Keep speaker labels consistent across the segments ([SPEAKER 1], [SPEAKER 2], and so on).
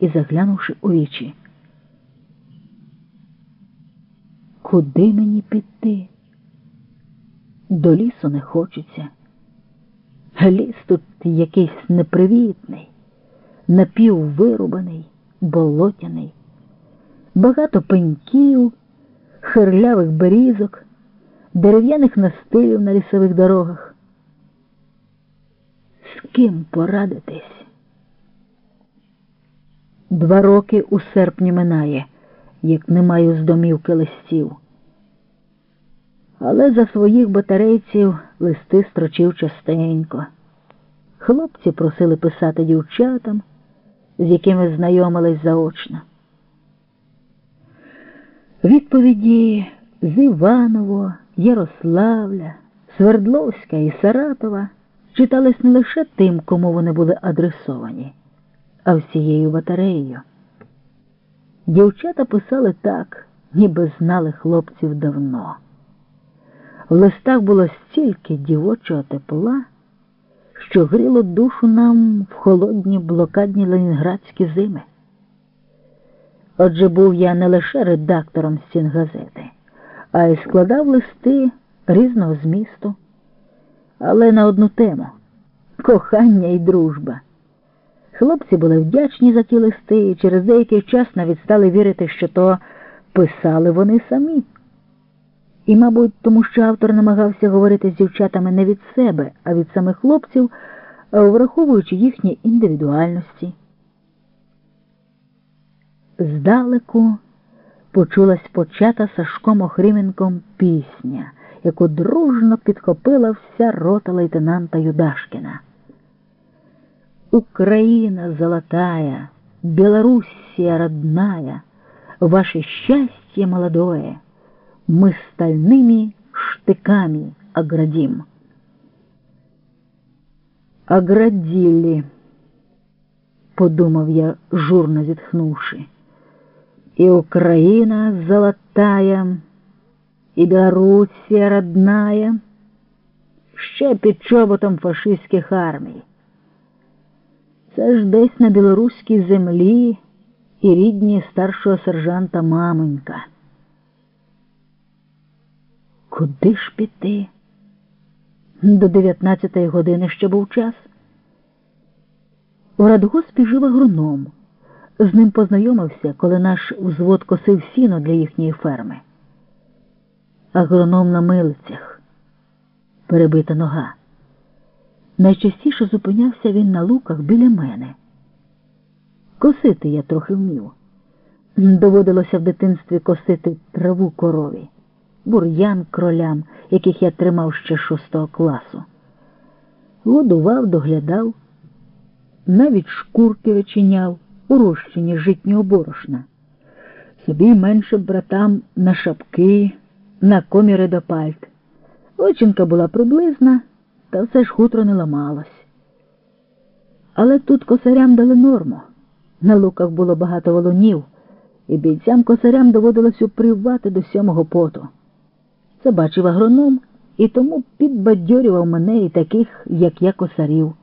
[SPEAKER 1] і заглянувши у вічі. Куди мені піти? До лісу не хочеться. Ліс тут якийсь непривітний, напіввирубаний, болотяний, багато пеньків, хирлявих берізок, дерев'яних настилів на лісових дорогах. З ким порадитись? Два роки у серпні минає, як не маю з домівки листів. Але за своїх батарейців листи строчив частенько. Хлопці просили писати дівчатам, з якими знайомились заочно. Відповіді з Іваново, Ярославля, Свердловська і Саратова читались не лише тим, кому вони були адресовані, а всією батареєю. Дівчата писали так, ніби знали хлопців давно. В листах було стільки дівочого тепла, що гріло душу нам в холодні блокадні ленінградські зими. Отже, був я не лише редактором стін газети, а й складав листи різного змісту, але на одну тему кохання і дружба. Хлопці були вдячні за ті листи і через деякий час навіть стали вірити, що то писали вони самі. І, мабуть, тому що автор намагався говорити з дівчатами не від себе, а від самих хлопців, враховуючи їхні індивідуальності. Здалеку почулась почата Сашком Охріменком пісня, яку дружно підхопила вся рота лейтенанта Юдашкіна. Украина золотая, Белоруссия родная, Ваше счастье молодое Мы стальными штыками оградим. Оградили, подумав я, журно зітхнувши. И Украина золотая, и Белоруссия родная, ще під чоботом фашистських армій. Це ж десь на білоруській землі і рідні старшого сержанта мамонька. Куди ж піти? До дев'ятнадцятої години ще був час. У радгоспі жив агроном. З ним познайомився, коли наш взвод косив сіно для їхньої ферми. Агроном на милицях, перебита нога. Найчастіше зупинявся він на луках біля мене. Косити я трохи вмів. Доводилося в дитинстві косити траву корові, бур'ян кролям, яких я тримав ще шостого класу. Годував, доглядав, навіть шкурки вичиняв у розчині житнього борошна. Собі меншим братам на шапки, на коміри до пальт. Очинка була приблизна та все ж хутро не ламалось. Але тут косарям дали норму. На луках було багато волонів, і бійцям косарям доводилось упривати до сьомого поту. Це бачив агроном і тому підбадьорював мене і таких, як я косарів.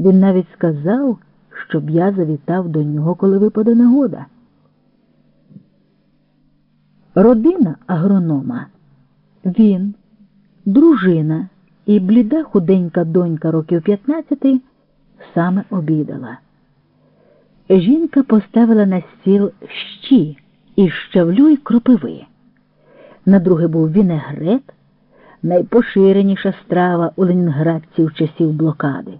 [SPEAKER 1] Він навіть сказав, щоб я завітав до нього, коли випаде нагода. Родина агронома, він, дружина і бліда худенька донька років 15 саме обідала. Жінка поставила на стіл щі із щавлю й кропиви. На друге був вінегрет, найпоширеніша страва у ленінградців часів блокади.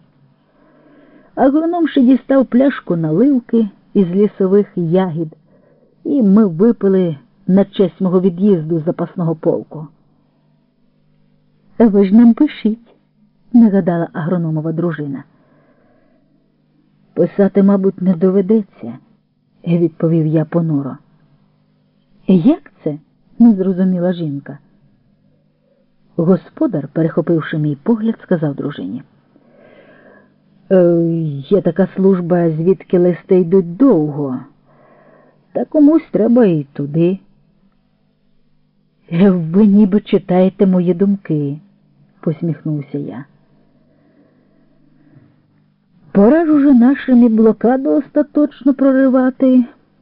[SPEAKER 1] Агроном ще дістав пляшку наливки із лісових ягід, і ми випили на честь мого від'їзду з запасного полку. Ви ж нам пишіть, нагадала агрономова дружина. Писати, мабуть, не доведеться, відповів я понуро. Як це? не зрозуміла жінка. Господар, перехопивши мій погляд, сказав дружині. «Е, Є така служба, звідки листи йдуть довго, та комусь треба і туди. «Е, ви ніби читаєте мої думки, посміхнувся я. Пора ж уже нашим і блокаду остаточно проривати.